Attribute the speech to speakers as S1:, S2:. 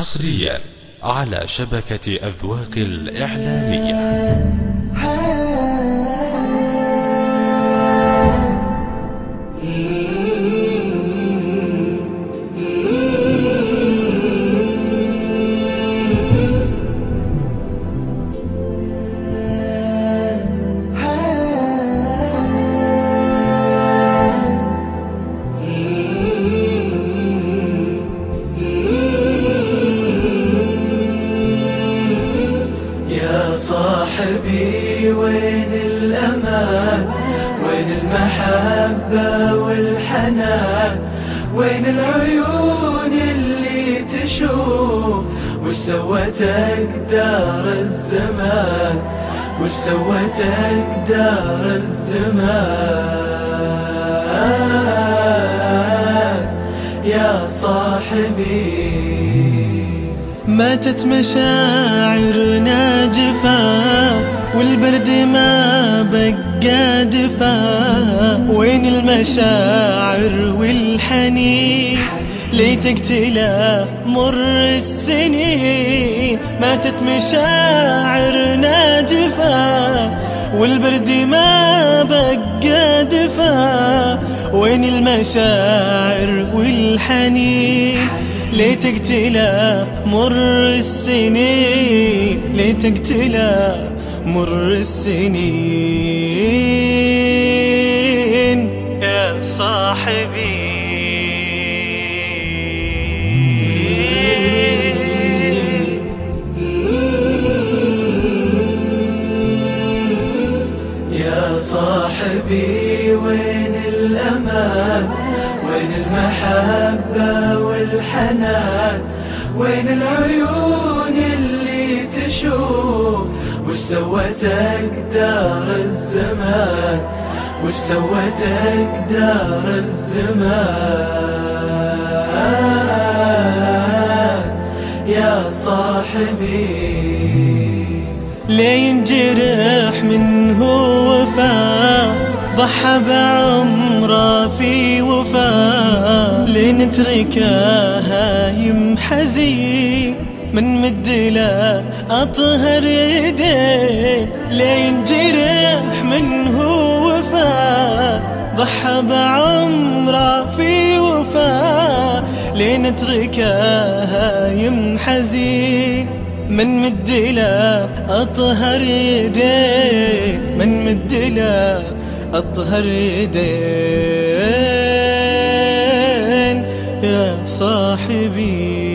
S1: حصريا على شبكة أذواق الإعلامية.
S2: صاحبي وين الأمان؟ وين المحبة والحنان؟ وين العيون اللي تشوف؟ وش سوت أقدار الزمان؟ وش سوت أقدار الزمان؟ يا صاحبي
S3: ماتت مشاعرنا جفا والبرد ما بقى دفا. وين المشاعر والحنين؟ ليتك تلا مر السنين. ماتت مشاعرنا جفا والبرد ما بقى دفا. وين المشاعر والحنين؟ ليتك تلا مر السنين ليتك تلا مر السنين. يا صاحبي.
S2: يا صاحبي وين الأمان؟ وين المحبة والحنان؟ وين العيون اللي تشوف؟ وش سوت أقدار الزمان؟ وش سوت أقدار الزمان؟ يا صاحبي.
S3: لين جرح منه ضحى بعمره في وفا لين تركه هايم حزين من مد له أطهر يدين لين جرح منه وفا. ضحى بعمره في وفا لين تركه هايم حزين من مد له أطهر يدين من مد له أطهر يدين يا صاحبي.